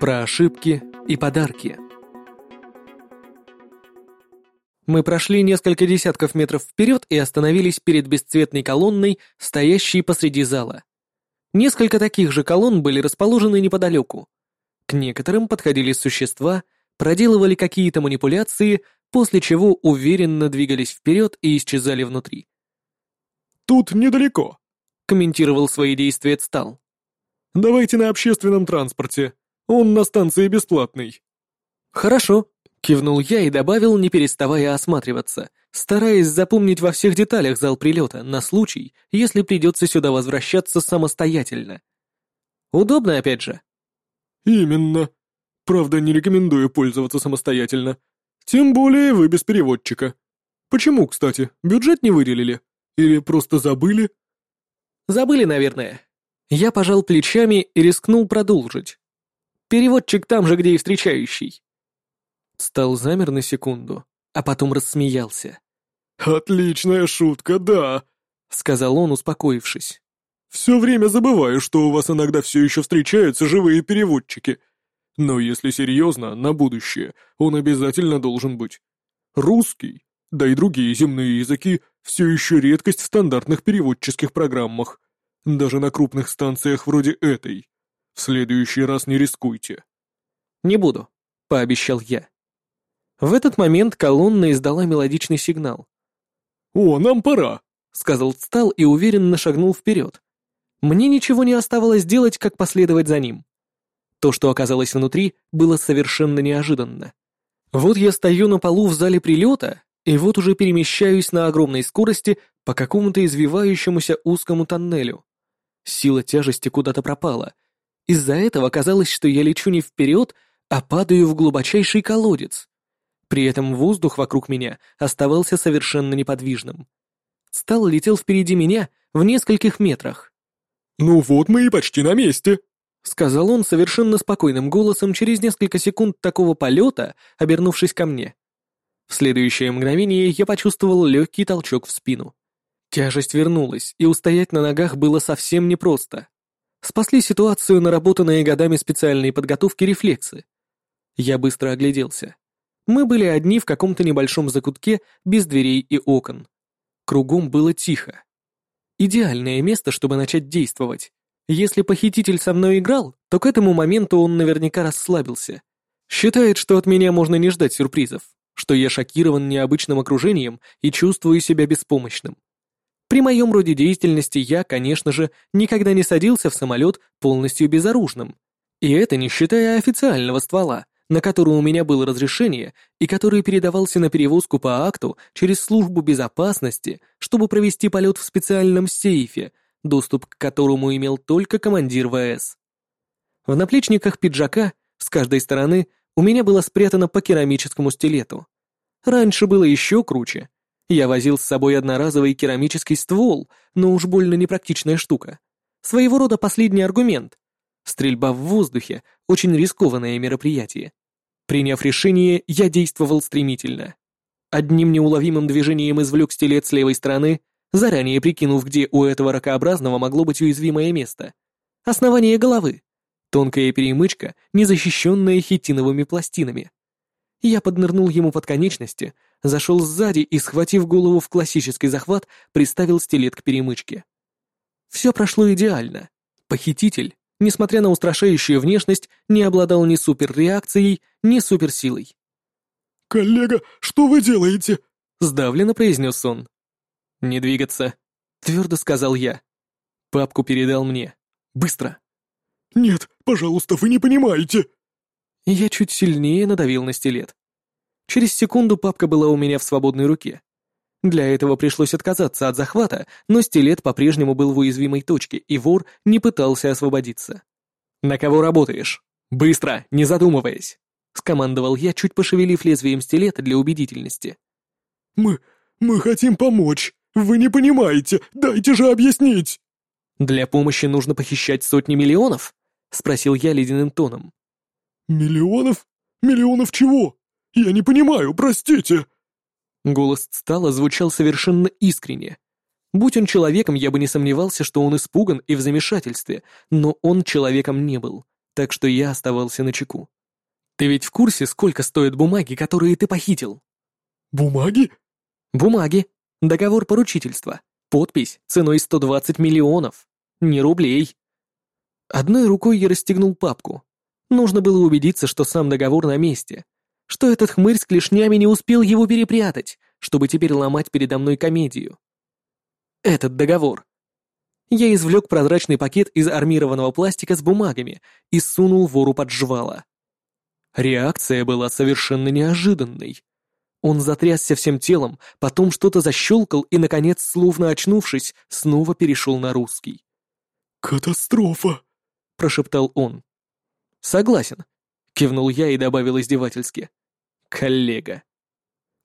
Про ошибки и подарки. Мы прошли несколько десятков метров вперед и остановились перед бесцветной колонной, стоящей посреди зала. Несколько таких же колонн были расположены неподалеку. К некоторым подходили существа, проделывали какие-то манипуляции, после чего уверенно двигались вперед и исчезали внутри. «Тут недалеко», — комментировал свои действия Цтал. «Давайте на общественном транспорте. Он на станции бесплатный». «Хорошо», — кивнул я и добавил, не переставая осматриваться, стараясь запомнить во всех деталях зал прилета на случай, если придется сюда возвращаться самостоятельно. Удобно, опять же. «Именно. Правда, не рекомендую пользоваться самостоятельно. Тем более вы без переводчика. Почему, кстати, бюджет не выделили? Или просто забыли?» «Забыли, наверное». Я пожал плечами и рискнул продолжить. Переводчик там же, где и встречающий. Стал замер на секунду, а потом рассмеялся. «Отличная шутка, да», — сказал он, успокоившись. «Все время забываю, что у вас иногда все еще встречаются живые переводчики. Но если серьезно, на будущее он обязательно должен быть. Русский, да и другие земные языки все еще редкость в стандартных переводческих программах, даже на крупных станциях вроде этой. В следующий раз не рискуйте». «Не буду», — пообещал я. В этот момент колонна издала мелодичный сигнал. «О, нам пора», — сказал Стал и уверенно шагнул вперед. Мне ничего не оставалось делать, как последовать за ним. То, что оказалось внутри, было совершенно неожиданно. Вот я стою на полу в зале прилета, и вот уже перемещаюсь на огромной скорости по какому-то извивающемуся узкому тоннелю. Сила тяжести куда-то пропала — из-за этого казалось, что я лечу не вперед, а падаю в глубочайший колодец. При этом воздух вокруг меня оставался совершенно неподвижным. Стал летел впереди меня в нескольких метрах. «Ну вот мы и почти на месте», — сказал он совершенно спокойным голосом через несколько секунд такого полета, обернувшись ко мне. В следующее мгновение я почувствовал легкий толчок в спину. Тяжесть вернулась, и устоять на ногах было совсем непросто. Спасли ситуацию наработанные годами специальной подготовки рефлексы. Я быстро огляделся. Мы были одни в каком-то небольшом закутке без дверей и окон. Кругом было тихо. Идеальное место, чтобы начать действовать. Если похититель со мной играл, то к этому моменту он наверняка расслабился. Считает, что от меня можно не ждать сюрпризов, что я шокирован необычным окружением и чувствую себя беспомощным. При моем роде деятельности я, конечно же, никогда не садился в самолет полностью безоружным. И это не считая официального ствола, на который у меня было разрешение и который передавался на перевозку по акту через службу безопасности, чтобы провести полет в специальном сейфе, доступ к которому имел только командир ВС. В наплечниках пиджака с каждой стороны у меня было спрятано по керамическому стилету. Раньше было еще круче. Я возил с собой одноразовый керамический ствол, но уж больно непрактичная штука. Своего рода последний аргумент. Стрельба в воздухе — очень рискованное мероприятие. Приняв решение, я действовал стремительно. Одним неуловимым движением извлек стилет с левой стороны, заранее прикинув, где у этого ракообразного могло быть уязвимое место. Основание головы. Тонкая перемычка, незащищенная хитиновыми пластинами. Я поднырнул ему под конечности, зашел сзади и, схватив голову в классический захват, приставил стилет к перемычке. Все прошло идеально. Похититель, несмотря на устрашающую внешность, не обладал ни суперреакцией, ни суперсилой. «Коллега, что вы делаете?» — сдавленно произнес он. «Не двигаться», — твердо сказал я. Папку передал мне. «Быстро!» «Нет, пожалуйста, вы не понимаете!» Я чуть сильнее надавил на стилет. Через секунду папка была у меня в свободной руке. Для этого пришлось отказаться от захвата, но стилет по-прежнему был в уязвимой точке, и вор не пытался освободиться. «На кого работаешь? Быстро, не задумываясь!» — скомандовал я, чуть пошевелив лезвием стилета для убедительности. «Мы... мы хотим помочь. Вы не понимаете. Дайте же объяснить!» «Для помощи нужно похищать сотни миллионов?» — спросил я ледяным тоном. «Миллионов? Миллионов чего? Я не понимаю, простите!» Голос Стала звучал совершенно искренне. Будь он человеком, я бы не сомневался, что он испуган и в замешательстве, но он человеком не был. так что я оставался на чеку. «Ты ведь в курсе, сколько стоят бумаги, которые ты похитил?» «Бумаги?» «Бумаги. Договор поручительства. Подпись ценой 120 миллионов. Не рублей». Одной рукой я расстегнул папку. Нужно было убедиться, что сам договор на месте, что этот хмырь с клешнями не успел его перепрятать, чтобы теперь ломать передо мной комедию. Этот договор. Я извлек прозрачный пакет из армированного пластика с бумагами и сунул вору под жвало. Реакция была совершенно неожиданной. Он затрясся всем телом, потом что-то защелкал и, наконец, словно очнувшись, снова перешел на русский. «Катастрофа!» — прошептал он. «Согласен», — кивнул я и добавил издевательски. «Коллега».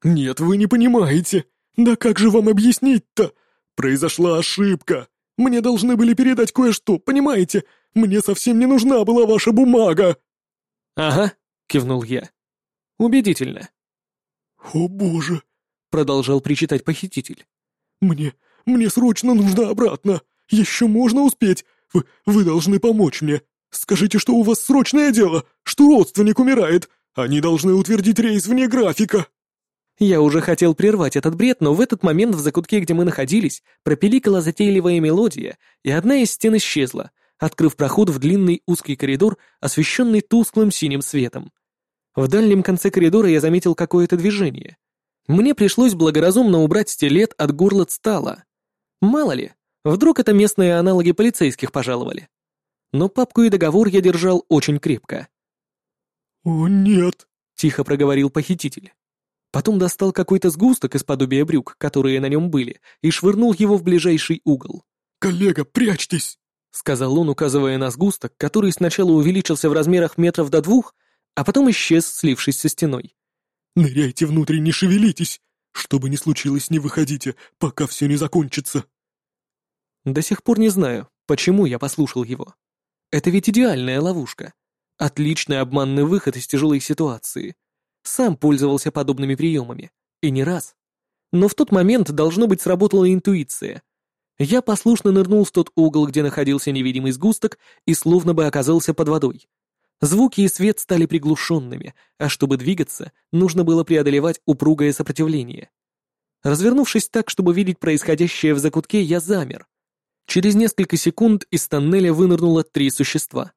«Нет, вы не понимаете. Да как же вам объяснить-то? Произошла ошибка. Мне должны были передать кое-что, понимаете? Мне совсем не нужна была ваша бумага». «Ага», — кивнул я. «Убедительно». «О боже», — продолжал причитать похититель. «Мне, мне срочно нужно обратно. Еще можно успеть. Вы, вы должны помочь мне. Скажите, что у вас срочное дело, что родственник умирает. Они должны утвердить рейс вне графика». Я уже хотел прервать этот бред, но в этот момент в закутке, где мы находились, пропеликала затейливая мелодия, и одна из стен исчезла, открыв проход в длинный узкий коридор, освещенный тусклым синим светом. В дальнем конце коридора я заметил какое-то движение. Мне пришлось благоразумно убрать стилет от горла стала. Мало ли, вдруг это местные аналоги полицейских пожаловали. Но папку и договор я держал очень крепко. «О, нет», — тихо проговорил похититель. Потом достал какой-то сгусток из подобия брюк, которые на нем были, и швырнул его в ближайший угол. «Коллега, прячьтесь!» — сказал он, указывая на сгусток, который сначала увеличился в размерах метров до двух, а потом исчез, слившись со стеной. «Ныряйте внутрь, не шевелитесь! Что бы ни случилось, не выходите, пока все не закончится!» До сих пор не знаю, почему я послушал его. Это ведь идеальная ловушка. Отличный обманный выход из тяжелой ситуации. Сам пользовался подобными приемами. И не раз. Но в тот момент, должно быть, сработала интуиция. Я послушно нырнул в тот угол, где находился невидимый сгусток, и словно бы оказался под водой. Звуки и свет стали приглушенными, а чтобы двигаться, нужно было преодолевать упругое сопротивление. Развернувшись так, чтобы видеть происходящее в закутке, я замер. Через несколько секунд из тоннеля вынырнуло три существа.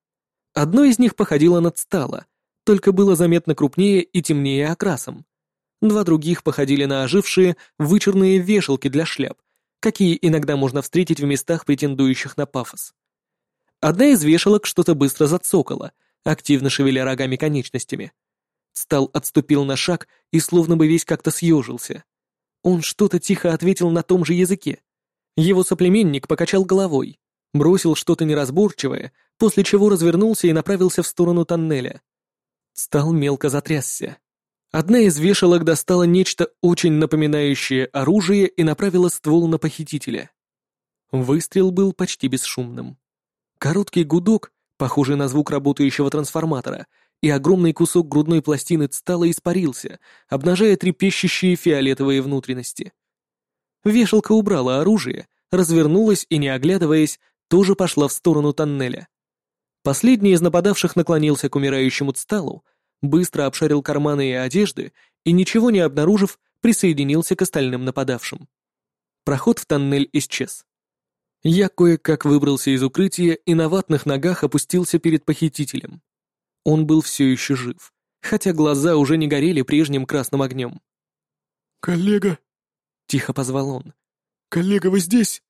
Одно из них походило на стало, только было заметно крупнее и темнее окрасом. Два других походили на ожившие, вычурные вешалки для шляп, какие иногда можно встретить в местах, претендующих на пафос. Одна из вешалок что-то быстро зацокала, активно шевеля рогами конечностями. Стал отступил на шаг и словно бы весь как-то съежился. Он что-то тихо ответил на том же языке. Его соплеменник покачал головой, бросил что-то неразборчивое, после чего развернулся и направился в сторону тоннеля. Стал мелко затрясся. Одна из вешалок достала нечто очень напоминающее оружие и направила ствол на похитителя. Выстрел был почти бесшумным. Короткий гудок, похожий на звук работающего трансформатора, и огромный кусок грудной пластины стала испарился, обнажая трепещущие фиолетовые внутренности. Вешалка убрала оружие, развернулась и, не оглядываясь, тоже пошла в сторону тоннеля. Последний из нападавших наклонился к умирающему Цталу, быстро обшарил карманы и одежды и, ничего не обнаружив, присоединился к остальным нападавшим. Проход в тоннель исчез. Я кое-как выбрался из укрытия и на ватных ногах опустился перед похитителем. Он был все еще жив, хотя глаза уже не горели прежним красным огнем. «Коллега!» — тихо позвал он. «Коллега, вы здесь?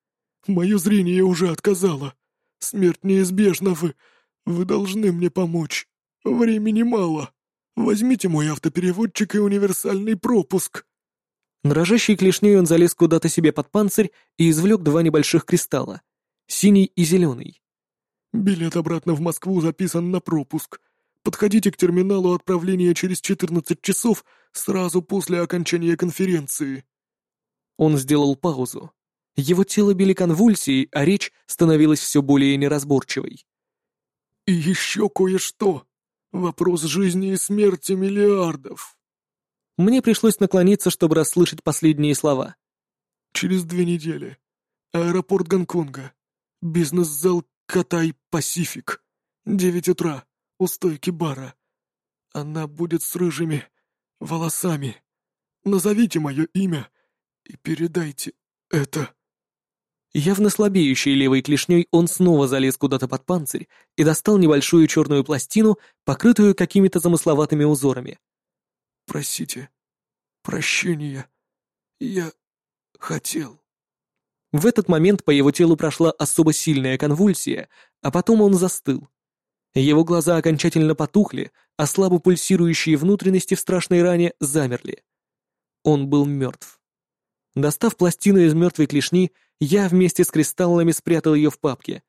Мое зрение уже отказало. Смерть неизбежна, вы... «Вы должны мне помочь. Времени мало. Возьмите мой автопереводчик и универсальный пропуск». Дрожащей клешней он залез куда-то себе под панцирь и извлек два небольших кристалла. Синий и зеленый. «Билет обратно в Москву записан на пропуск. Подходите к терминалу отправления через 14 часов сразу после окончания конференции». Он сделал паузу. Его тело били конвульсии, а речь становилась все более неразборчивой. И еще кое-что. Вопрос жизни и смерти миллиардов. Мне пришлось наклониться, чтобы расслышать последние слова. Через две недели. Аэропорт Гонконга. Бизнес-зал Катай Пасифик. Девять утра. у стойки бара. Она будет с рыжими волосами. Назовите мое имя и передайте это». Явно слабеющей левой клешней он снова залез куда-то под панцирь и достал небольшую черную пластину, покрытую какими-то замысловатыми узорами. «Просите прощения. Я хотел». В этот момент по его телу прошла особо сильная конвульсия, а потом он застыл. Его глаза окончательно потухли, а слабо пульсирующие внутренности в страшной ране замерли. Он был мертв. Достав пластину из мертвой клешни, я вместе с кристаллами спрятал ее в папке,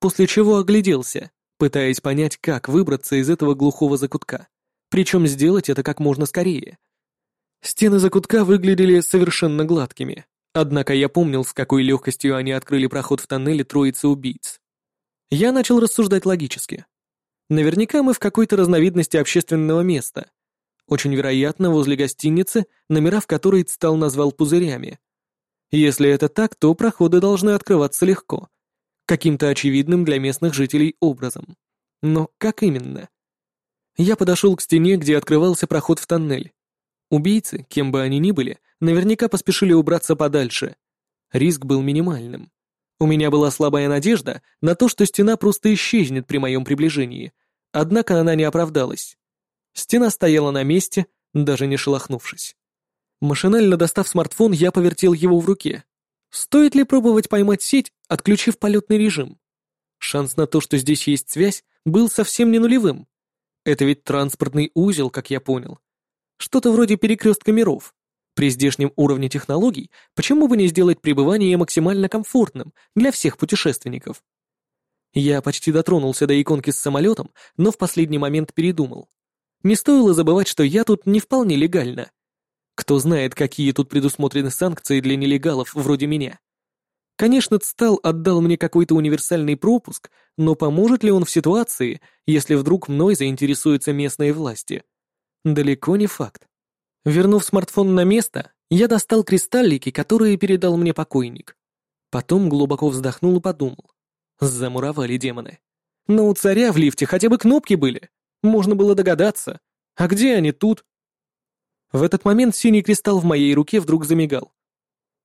после чего огляделся, пытаясь понять, как выбраться из этого глухого закутка, причем сделать это как можно скорее. Стены закутка выглядели совершенно гладкими, однако я помнил, с какой легкостью они открыли проход в тоннеле троицы убийц. Я начал рассуждать логически. Наверняка мы в какой-то разновидности общественного места. Очень вероятно, возле гостиницы, номера в которой Цтал назвал пузырями. Если это так, то проходы должны открываться легко, каким-то очевидным для местных жителей образом. Но как именно? Я подошел к стене, где открывался проход в тоннель. Убийцы, кем бы они ни были, наверняка поспешили убраться подальше. Риск был минимальным. У меня была слабая надежда на то, что стена просто исчезнет при моем приближении, однако она не оправдалась. Стена стояла на месте, даже не шелохнувшись. Машинально достав смартфон, я повертел его в руке. Стоит ли пробовать поймать сеть, отключив полетный режим? Шанс на то, что здесь есть связь, был совсем не нулевым. Это ведь транспортный узел, как я понял. Что-то вроде перекрестка миров. При здешнем уровне технологий почему бы не сделать пребывание максимально комфортным для всех путешественников? Я почти дотронулся до иконки с самолетом, но в последний момент передумал. Не стоило забывать, что я тут не вполне легально. Кто знает, какие тут предусмотрены санкции для нелегалов вроде меня. Конечно, Цтал отдал мне какой-то универсальный пропуск, но поможет ли он в ситуации, если вдруг мной заинтересуются местные власти? Далеко не факт. Вернув смартфон на место, я достал кристаллики, которые передал мне покойник. Потом глубоко вздохнул и подумал. Замуровали демоны. Но у царя в лифте хотя бы кнопки были. Можно было догадаться. А где они тут? В этот момент синий кристалл в моей руке вдруг замигал.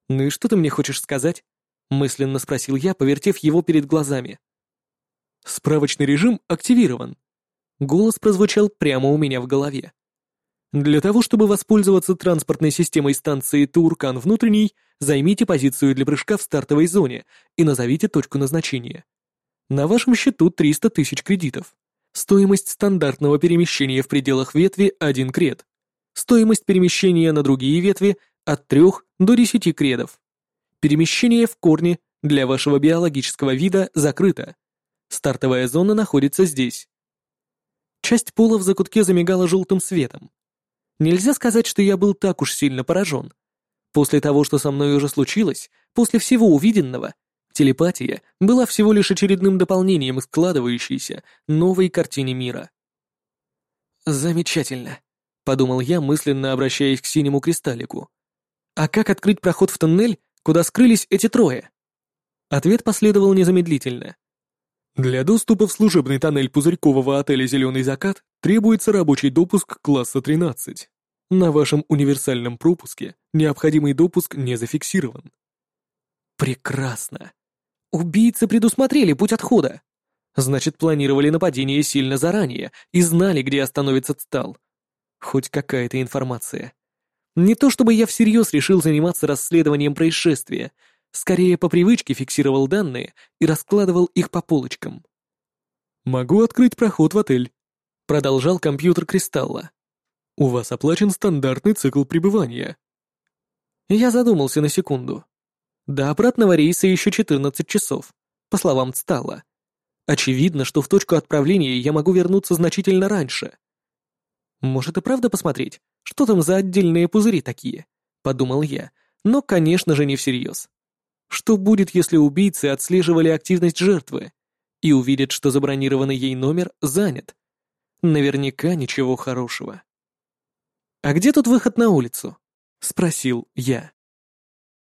«Ну и что ты мне хочешь сказать?» — мысленно спросил я, повертев его перед глазами. «Справочный режим активирован». Голос прозвучал прямо у меня в голове. Для того, чтобы воспользоваться транспортной системой станции Туркан внутренней, займите позицию для прыжка в стартовой зоне и назовите точку назначения. На вашем счету 300 тысяч кредитов. Стоимость стандартного перемещения в пределах ветви – 1 кред. Стоимость перемещения на другие ветви – от 3 до 10 кредов. Перемещение в корне для вашего биологического вида закрыто. Стартовая зона находится здесь. Часть пола в закутке замигала желтым светом. Нельзя сказать, что я был так уж сильно поражен. После того, что со мной уже случилось, после всего увиденного, телепатия была всего лишь очередным дополнением складывающейся новой картине мира. «Замечательно», — подумал я, мысленно обращаясь к синему кристаллику. «А как открыть проход в тоннель, куда скрылись эти трое?» Ответ последовал незамедлительно. Для доступа в служебный тоннель пузырькового отеля «Зеленый закат» требуется рабочий допуск класса 13. На вашем универсальном пропуске необходимый допуск не зафиксирован. Прекрасно. Убийцы предусмотрели путь отхода. Значит, планировали нападение сильно заранее и знали, где остановится Цтал. Хоть какая-то информация. Не то чтобы я всерьез решил заниматься расследованием происшествия, скорее по привычке фиксировал данные и раскладывал их по полочкам. «Могу открыть проход в отель», — продолжал компьютер Кристалла. «У вас оплачен стандартный цикл пребывания». Я задумался на секунду. До обратного рейса еще 14 часов, по словам Цтала. Очевидно, что в точку отправления я могу вернуться значительно раньше. Может и правда посмотреть, что там за отдельные пузыри такие, подумал я, но, конечно же, не всерьез. Что будет, если убийцы отслеживали активность жертвы и увидят, что забронированный ей номер занят? Наверняка ничего хорошего. «А где тут выход на улицу?» — спросил я.